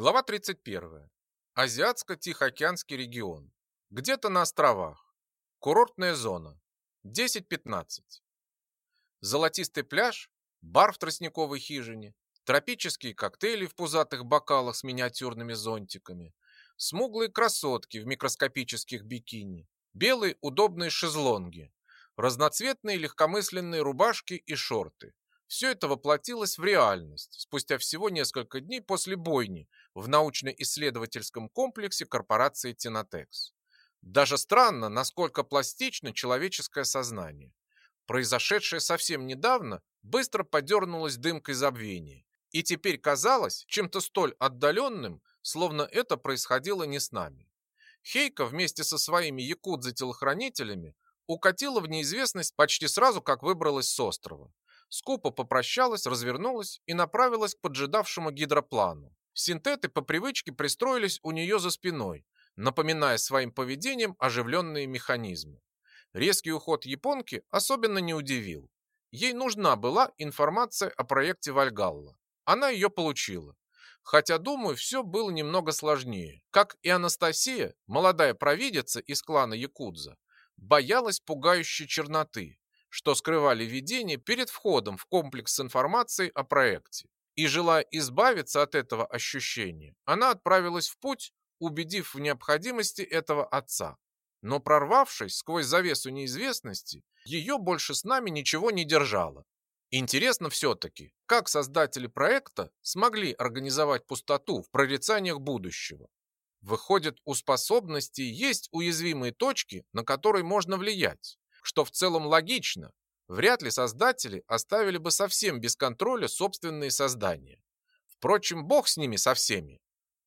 Глава 31. Азиатско-Тихоокеанский регион. Где-то на островах. Курортная зона. 10-15. Золотистый пляж, бар в тростниковой хижине, тропические коктейли в пузатых бокалах с миниатюрными зонтиками, смуглые красотки в микроскопических бикини, белые удобные шезлонги, разноцветные легкомысленные рубашки и шорты. Все это воплотилось в реальность спустя всего несколько дней после бойни в научно-исследовательском комплексе корпорации Тинотекс. Даже странно, насколько пластично человеческое сознание. Произошедшее совсем недавно быстро подернулось дымкой забвения, и теперь казалось чем-то столь отдаленным, словно это происходило не с нами. Хейка вместе со своими якудзы-телохранителями укатила в неизвестность почти сразу, как выбралась с острова скупо попрощалась, развернулась и направилась к поджидавшему гидроплану. Синтеты по привычке пристроились у нее за спиной, напоминая своим поведением оживленные механизмы. Резкий уход японки особенно не удивил. Ей нужна была информация о проекте Вальгалла. Она ее получила. Хотя, думаю, все было немного сложнее. Как и Анастасия, молодая провидица из клана Якудза, боялась пугающей черноты, что скрывали видения перед входом в комплекс с информацией о проекте. И желая избавиться от этого ощущения, она отправилась в путь, убедив в необходимости этого отца. Но прорвавшись сквозь завесу неизвестности, ее больше с нами ничего не держало. Интересно все-таки, как создатели проекта смогли организовать пустоту в прорицаниях будущего. Выходит, у способностей есть уязвимые точки, на которые можно влиять что в целом логично. Вряд ли создатели оставили бы совсем без контроля собственные создания. Впрочем, бог с ними со всеми.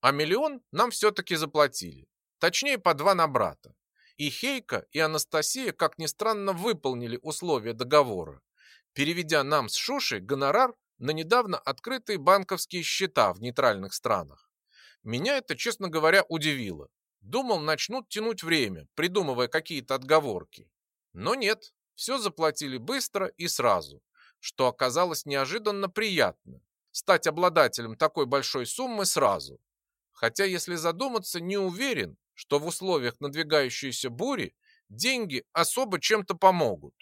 А миллион нам все-таки заплатили. Точнее, по два на брата. И Хейка, и Анастасия, как ни странно, выполнили условия договора, переведя нам с Шушей гонорар на недавно открытые банковские счета в нейтральных странах. Меня это, честно говоря, удивило. Думал, начнут тянуть время, придумывая какие-то отговорки. Но нет, все заплатили быстро и сразу, что оказалось неожиданно приятно. Стать обладателем такой большой суммы сразу. Хотя, если задуматься, не уверен, что в условиях надвигающейся бури деньги особо чем-то помогут.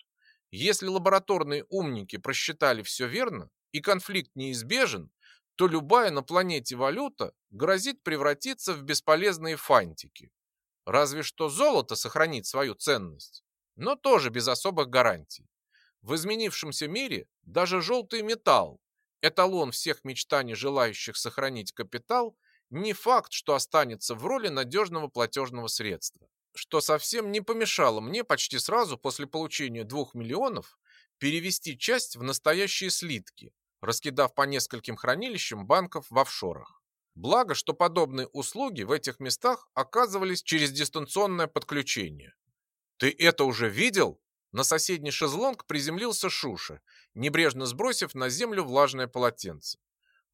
Если лабораторные умники просчитали все верно и конфликт неизбежен, то любая на планете валюта грозит превратиться в бесполезные фантики. Разве что золото сохранит свою ценность но тоже без особых гарантий. В изменившемся мире даже желтый металл, эталон всех мечтаний желающих сохранить капитал, не факт, что останется в роли надежного платежного средства. Что совсем не помешало мне почти сразу после получения двух миллионов перевести часть в настоящие слитки, раскидав по нескольким хранилищам банков в офшорах. Благо, что подобные услуги в этих местах оказывались через дистанционное подключение. «Ты это уже видел?» На соседний шезлонг приземлился Шуша, небрежно сбросив на землю влажное полотенце.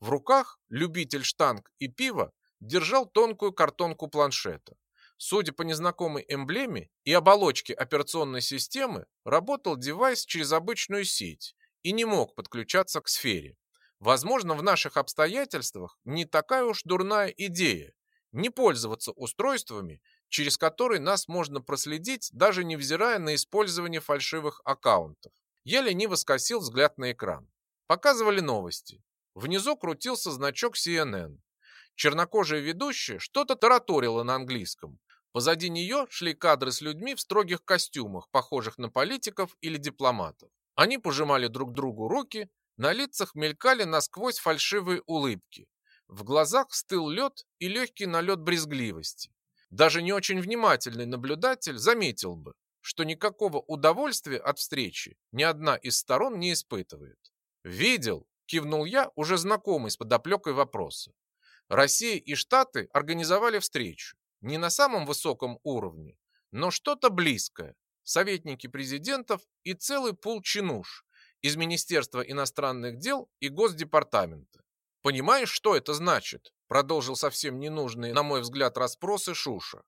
В руках любитель штанг и пива держал тонкую картонку планшета. Судя по незнакомой эмблеме и оболочке операционной системы, работал девайс через обычную сеть и не мог подключаться к сфере. Возможно, в наших обстоятельствах не такая уж дурная идея не пользоваться устройствами, через который нас можно проследить, даже невзирая на использование фальшивых аккаунтов. Я лениво скосил взгляд на экран. Показывали новости. Внизу крутился значок CNN. Чернокожая ведущая что-то тараторила на английском. Позади нее шли кадры с людьми в строгих костюмах, похожих на политиков или дипломатов. Они пожимали друг другу руки, на лицах мелькали насквозь фальшивые улыбки. В глазах стыл лед и легкий налет брезгливости. Даже не очень внимательный наблюдатель заметил бы, что никакого удовольствия от встречи ни одна из сторон не испытывает. «Видел», – кивнул я, уже знакомый с подоплекой вопроса. Россия и Штаты организовали встречу. Не на самом высоком уровне, но что-то близкое. Советники президентов и целый пул чинуш из Министерства иностранных дел и Госдепартамента. Понимаешь, что это значит? Продолжил совсем ненужные, на мой взгляд, расспросы Шуша.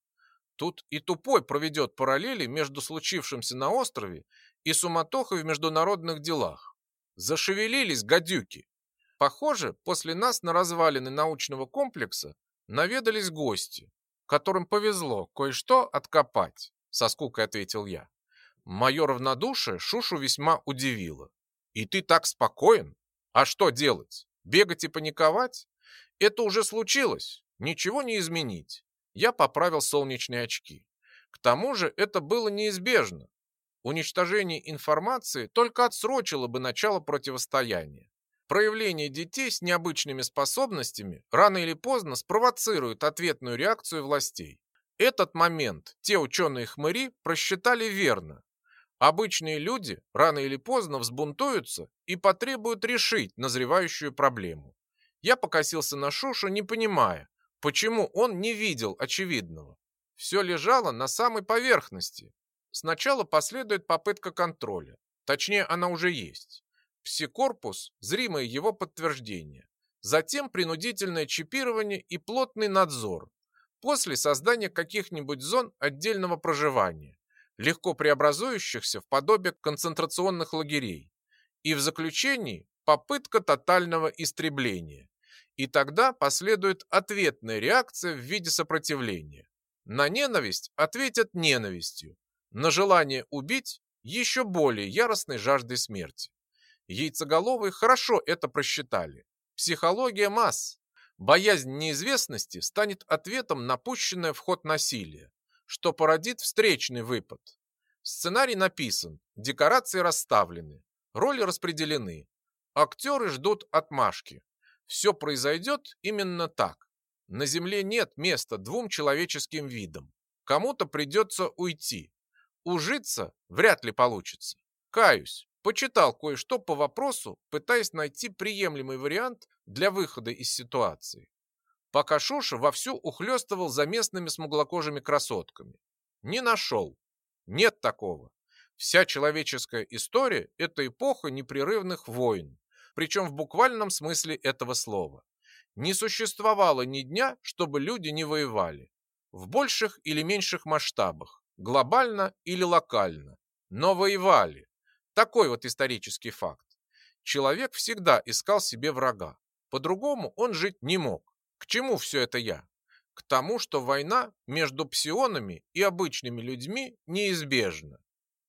Тут и тупой проведет параллели между случившимся на острове и суматохой в международных делах. Зашевелились гадюки. Похоже, после нас на развалины научного комплекса наведались гости, которым повезло кое-что откопать, со скукой ответил я. Мое равнодушие Шушу весьма удивило. И ты так спокоен? А что делать? Бегать и паниковать? Это уже случилось. Ничего не изменить. Я поправил солнечные очки. К тому же это было неизбежно. Уничтожение информации только отсрочило бы начало противостояния. Проявление детей с необычными способностями рано или поздно спровоцирует ответную реакцию властей. Этот момент те ученые-хмыри просчитали верно. Обычные люди рано или поздно взбунтуются и потребуют решить назревающую проблему. Я покосился на Шушу, не понимая, почему он не видел очевидного. Все лежало на самой поверхности. Сначала последует попытка контроля. Точнее, она уже есть. Псикорпус – зримое его подтверждение. Затем принудительное чипирование и плотный надзор. После создания каких-нибудь зон отдельного проживания, легко преобразующихся в подобие концентрационных лагерей. И в заключении попытка тотального истребления. И тогда последует ответная реакция в виде сопротивления. На ненависть ответят ненавистью. На желание убить еще более яростной жаждой смерти. Яйцеголовые хорошо это просчитали. Психология масс. Боязнь неизвестности станет ответом на пущенное в ход насилие, что породит встречный выпад. Сценарий написан, декорации расставлены, роли распределены. Актеры ждут отмашки. Все произойдет именно так. На Земле нет места двум человеческим видам. Кому-то придется уйти. Ужиться вряд ли получится. Каюсь, Почитал кое-что по вопросу, пытаясь найти приемлемый вариант для выхода из ситуации. Пока Шуша вовсю ухлёстывал за местными смуглокожими красотками. Не нашел. Нет такого. Вся человеческая история – это эпоха непрерывных войн, причем в буквальном смысле этого слова. Не существовало ни дня, чтобы люди не воевали. В больших или меньших масштабах, глобально или локально. Но воевали. Такой вот исторический факт. Человек всегда искал себе врага. По-другому он жить не мог. К чему все это я? К тому, что война между псионами и обычными людьми неизбежна.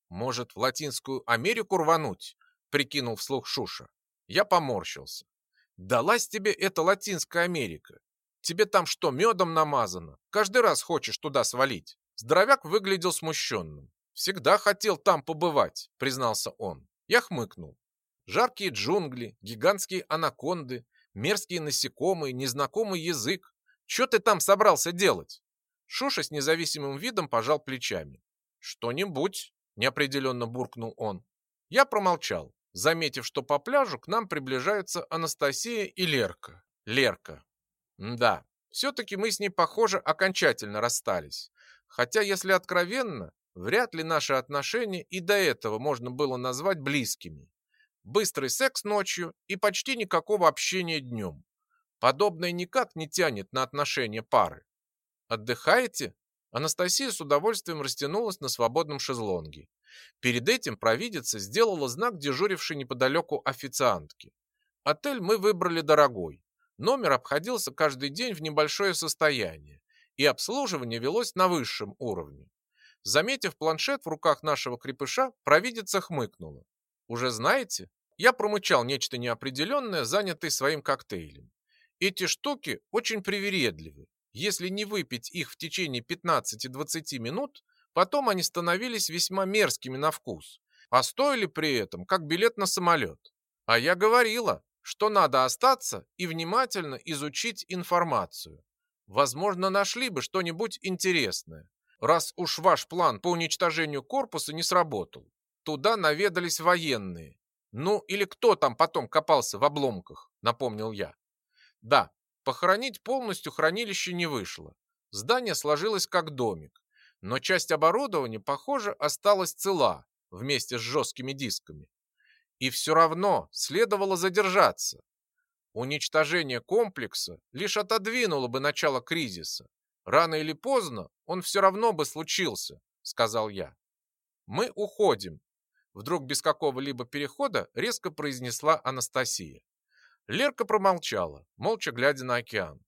Может, в Латинскую Америку рвануть? Прикинул вслух Шуша. Я поморщился. Далась тебе эта Латинская Америка. Тебе там что, медом намазано? Каждый раз хочешь туда свалить. Здоровяк выглядел смущенным. «Всегда хотел там побывать», — признался он. Я хмыкнул. Жаркие джунгли, гигантские анаконды, мерзкие насекомые, незнакомый язык. Что ты там собрался делать? Шуша с независимым видом пожал плечами. Что-нибудь, неопределенно буркнул он. Я промолчал, заметив, что по пляжу к нам приближаются Анастасия и Лерка. Лерка. Да, все-таки мы с ней, похоже, окончательно расстались. Хотя, если откровенно, Вряд ли наши отношения и до этого можно было назвать близкими. Быстрый секс ночью и почти никакого общения днем. Подобное никак не тянет на отношения пары. Отдыхаете? Анастасия с удовольствием растянулась на свободном шезлонге. Перед этим провидица сделала знак дежурившей неподалеку официантки. Отель мы выбрали дорогой. Номер обходился каждый день в небольшое состояние, и обслуживание велось на высшем уровне. Заметив планшет в руках нашего крепыша, провидица хмыкнула. «Уже знаете?» Я промычал нечто неопределенное, занятый своим коктейлем. Эти штуки очень привередливы. Если не выпить их в течение 15-20 минут, потом они становились весьма мерзкими на вкус, а стоили при этом как билет на самолет. А я говорила, что надо остаться и внимательно изучить информацию. Возможно, нашли бы что-нибудь интересное раз уж ваш план по уничтожению корпуса не сработал. Туда наведались военные. Ну, или кто там потом копался в обломках, напомнил я. Да, похоронить полностью хранилище не вышло. Здание сложилось как домик. Но часть оборудования, похоже, осталась цела вместе с жесткими дисками. И все равно следовало задержаться. Уничтожение комплекса лишь отодвинуло бы начало кризиса, Рано или поздно он все равно бы случился, сказал я. Мы уходим. Вдруг без какого-либо перехода резко произнесла Анастасия. Лерка промолчала, молча глядя на океан.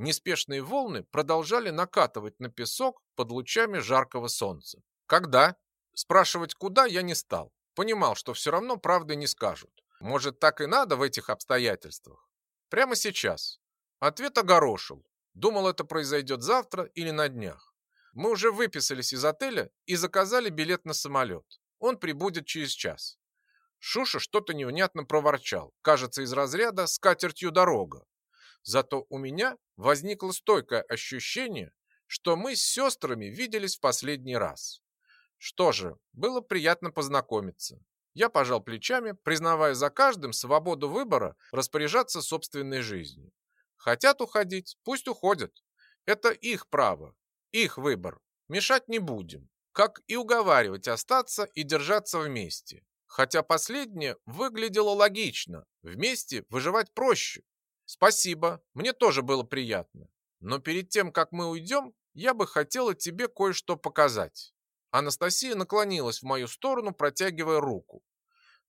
Неспешные волны продолжали накатывать на песок под лучами жаркого солнца. Когда? Спрашивать куда я не стал. Понимал, что все равно правды не скажут. Может, так и надо в этих обстоятельствах? Прямо сейчас. Ответ огорошил. Думал, это произойдет завтра или на днях. Мы уже выписались из отеля и заказали билет на самолет. Он прибудет через час. Шуша что-то невнятно проворчал, кажется, из разряда «с катертью дорога». Зато у меня возникло стойкое ощущение, что мы с сестрами виделись в последний раз. Что же, было приятно познакомиться. Я пожал плечами, признавая за каждым свободу выбора распоряжаться собственной жизнью. Хотят уходить, пусть уходят. Это их право, их выбор. Мешать не будем. Как и уговаривать остаться и держаться вместе. Хотя последнее выглядело логично. Вместе выживать проще. Спасибо, мне тоже было приятно. Но перед тем, как мы уйдем, я бы хотела тебе кое-что показать. Анастасия наклонилась в мою сторону, протягивая руку.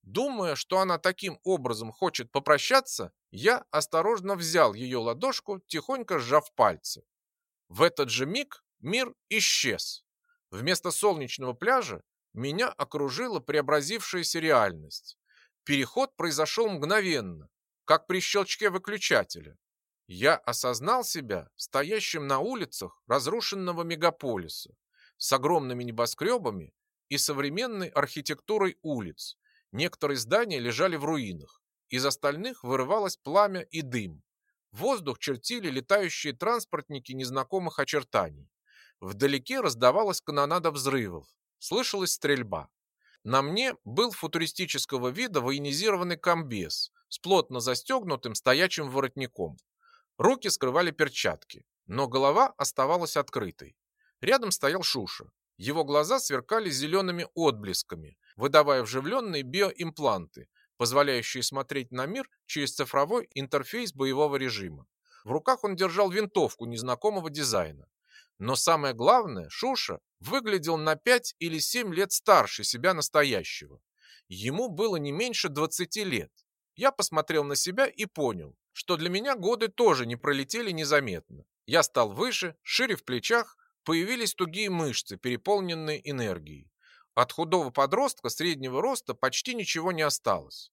Думая, что она таким образом хочет попрощаться, я осторожно взял ее ладошку, тихонько сжав пальцы. В этот же миг мир исчез. Вместо солнечного пляжа меня окружила преобразившаяся реальность. Переход произошел мгновенно, как при щелчке выключателя. Я осознал себя стоящим на улицах разрушенного мегаполиса с огромными небоскребами и современной архитектурой улиц. Некоторые здания лежали в руинах, из остальных вырывалось пламя и дым. Воздух чертили летающие транспортники незнакомых очертаний. Вдалеке раздавалась канонада взрывов, слышалась стрельба. На мне был футуристического вида военизированный комбез с плотно застегнутым стоячим воротником. Руки скрывали перчатки, но голова оставалась открытой. Рядом стоял Шуша. Его глаза сверкали зелеными отблесками, выдавая вживленные биоимпланты, позволяющие смотреть на мир через цифровой интерфейс боевого режима. В руках он держал винтовку незнакомого дизайна. Но самое главное, Шуша выглядел на 5 или 7 лет старше себя настоящего. Ему было не меньше 20 лет. Я посмотрел на себя и понял, что для меня годы тоже не пролетели незаметно. Я стал выше, шире в плечах, появились тугие мышцы, переполненные энергией. От худого подростка среднего роста почти ничего не осталось.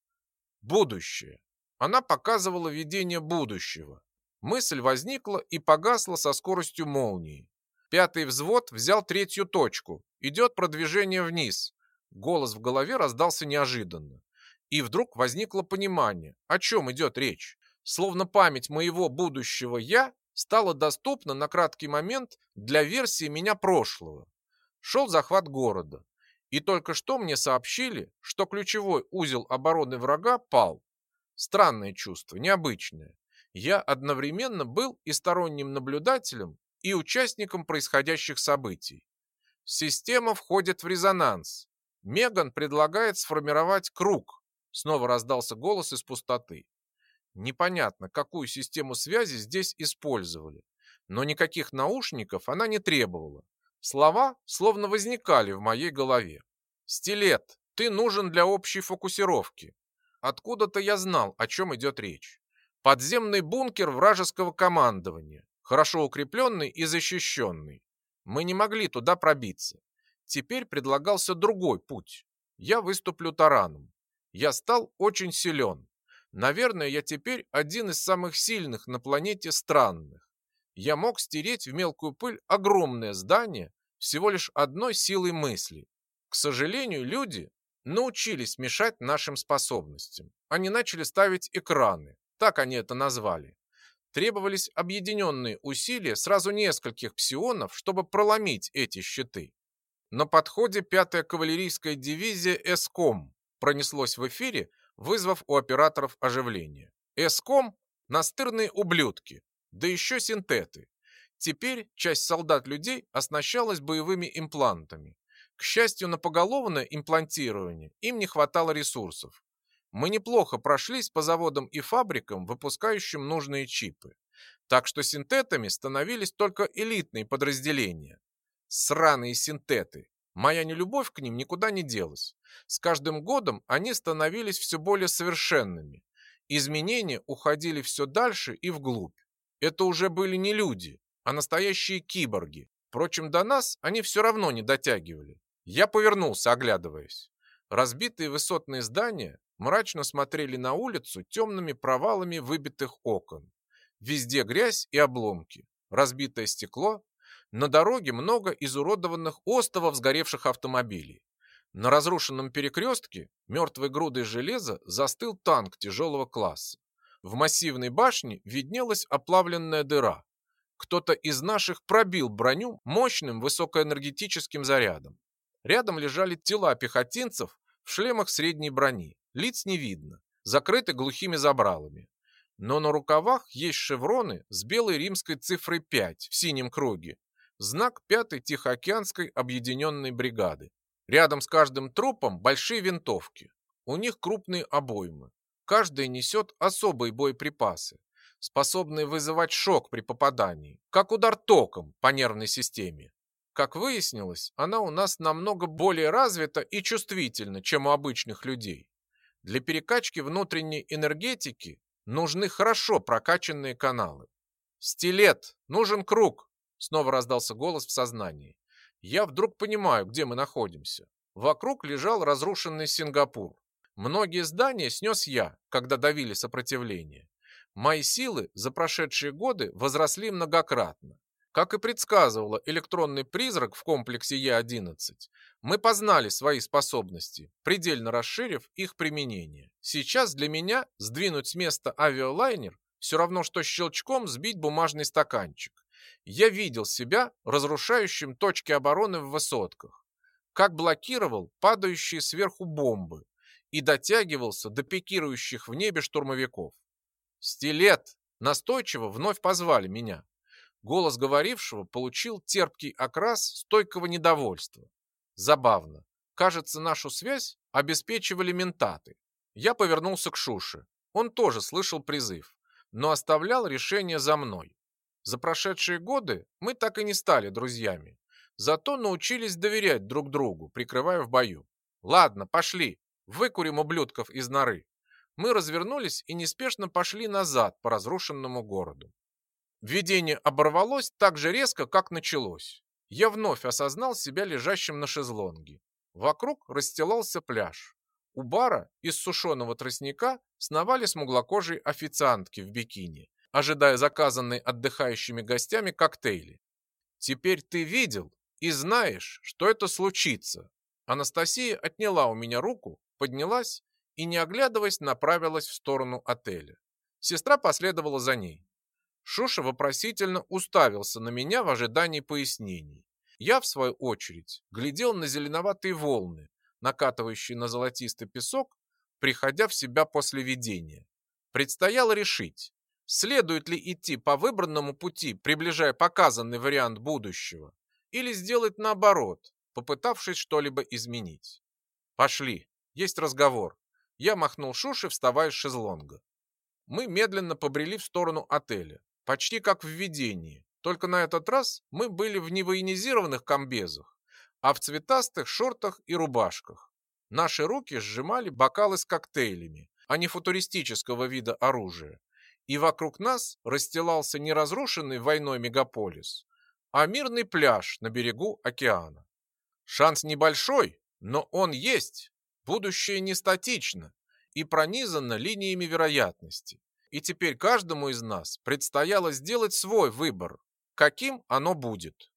Будущее. Она показывала видение будущего. Мысль возникла и погасла со скоростью молнии. Пятый взвод взял третью точку. Идет продвижение вниз. Голос в голове раздался неожиданно. И вдруг возникло понимание, о чем идет речь. Словно память моего будущего «я» стала доступна на краткий момент для версии меня прошлого. Шел захват города. И только что мне сообщили, что ключевой узел обороны врага пал. Странное чувство, необычное. Я одновременно был и сторонним наблюдателем, и участником происходящих событий. Система входит в резонанс. Меган предлагает сформировать круг. Снова раздался голос из пустоты. Непонятно, какую систему связи здесь использовали, но никаких наушников она не требовала. Слова словно возникали в моей голове. «Стилет, ты нужен для общей фокусировки». Откуда-то я знал, о чем идет речь. Подземный бункер вражеского командования хорошо укрепленный и защищенный. Мы не могли туда пробиться. Теперь предлагался другой путь. Я выступлю тараном. Я стал очень силен. Наверное, я теперь один из самых сильных на планете странных. Я мог стереть в мелкую пыль огромное здание всего лишь одной силой мысли. К сожалению, люди научились мешать нашим способностям. Они начали ставить экраны, так они это назвали требовались объединенные усилия сразу нескольких псионов, чтобы проломить эти щиты. На подходе 5-я кавалерийская дивизия «Эском» пронеслось в эфире, вызвав у операторов оживление. «Эском» – настырные ублюдки, да еще синтеты. Теперь часть солдат-людей оснащалась боевыми имплантами. К счастью, на поголовное имплантирование им не хватало ресурсов мы неплохо прошлись по заводам и фабрикам, выпускающим нужные чипы. Так что синтетами становились только элитные подразделения. Сраные синтеты. Моя нелюбовь к ним никуда не делась. С каждым годом они становились все более совершенными. Изменения уходили все дальше и вглубь. Это уже были не люди, а настоящие киборги. Впрочем, до нас они все равно не дотягивали. Я повернулся, оглядываясь. Разбитые высотные здания мрачно смотрели на улицу темными провалами выбитых окон. Везде грязь и обломки, разбитое стекло. На дороге много изуродованных остовов сгоревших автомобилей. На разрушенном перекрестке мертвой грудой железа застыл танк тяжелого класса. В массивной башне виднелась оплавленная дыра. Кто-то из наших пробил броню мощным высокоэнергетическим зарядом. Рядом лежали тела пехотинцев в шлемах средней брони. Лиц не видно, закрыты глухими забралами. Но на рукавах есть шевроны с белой римской цифрой 5 в синем круге. Знак 5-й Тихоокеанской объединенной бригады. Рядом с каждым трупом большие винтовки. У них крупные обоймы. Каждая несет особые боеприпасы, способные вызывать шок при попадании, как удар током по нервной системе. Как выяснилось, она у нас намного более развита и чувствительна, чем у обычных людей. Для перекачки внутренней энергетики нужны хорошо прокачанные каналы. «Стилет! Нужен круг!» Снова раздался голос в сознании. Я вдруг понимаю, где мы находимся. Вокруг лежал разрушенный Сингапур. Многие здания снес я, когда давили сопротивление. Мои силы за прошедшие годы возросли многократно. Как и предсказывала электронный призрак в комплексе Е-11, мы познали свои способности, предельно расширив их применение. Сейчас для меня сдвинуть с места авиалайнер все равно, что щелчком сбить бумажный стаканчик. Я видел себя разрушающим точки обороны в высотках, как блокировал падающие сверху бомбы, и дотягивался до пикирующих в небе штурмовиков. «Стилет!» Настойчиво вновь позвали меня. Голос говорившего получил терпкий окрас стойкого недовольства. Забавно. Кажется, нашу связь обеспечивали ментаты. Я повернулся к Шуше. Он тоже слышал призыв, но оставлял решение за мной. За прошедшие годы мы так и не стали друзьями. Зато научились доверять друг другу, прикрывая в бою. Ладно, пошли. Выкурим ублюдков из норы. Мы развернулись и неспешно пошли назад по разрушенному городу. Видение оборвалось так же резко, как началось. Я вновь осознал себя лежащим на шезлонге. Вокруг расстилался пляж. У бара из сушеного тростника сновали смуглокожие официантки в бикини, ожидая заказанные отдыхающими гостями коктейли. «Теперь ты видел и знаешь, что это случится». Анастасия отняла у меня руку поднялась и, не оглядываясь, направилась в сторону отеля. Сестра последовала за ней. Шуша вопросительно уставился на меня в ожидании пояснений. Я, в свою очередь, глядел на зеленоватые волны, накатывающие на золотистый песок, приходя в себя после видения. Предстояло решить, следует ли идти по выбранному пути, приближая показанный вариант будущего, или сделать наоборот, попытавшись что-либо изменить. «Пошли», есть разговор. Я махнул Шуши, вставая с шезлонга. Мы медленно побрели в сторону отеля, почти как в видении. Только на этот раз мы были в невоенизированных комбезах, а в цветастых шортах и рубашках. Наши руки сжимали бокалы с коктейлями, а не футуристического вида оружия. И вокруг нас расстилался не разрушенный войной мегаполис, а мирный пляж на берегу океана. Шанс небольшой, но он есть, Будущее не статично и пронизано линиями вероятности. И теперь каждому из нас предстояло сделать свой выбор, каким оно будет.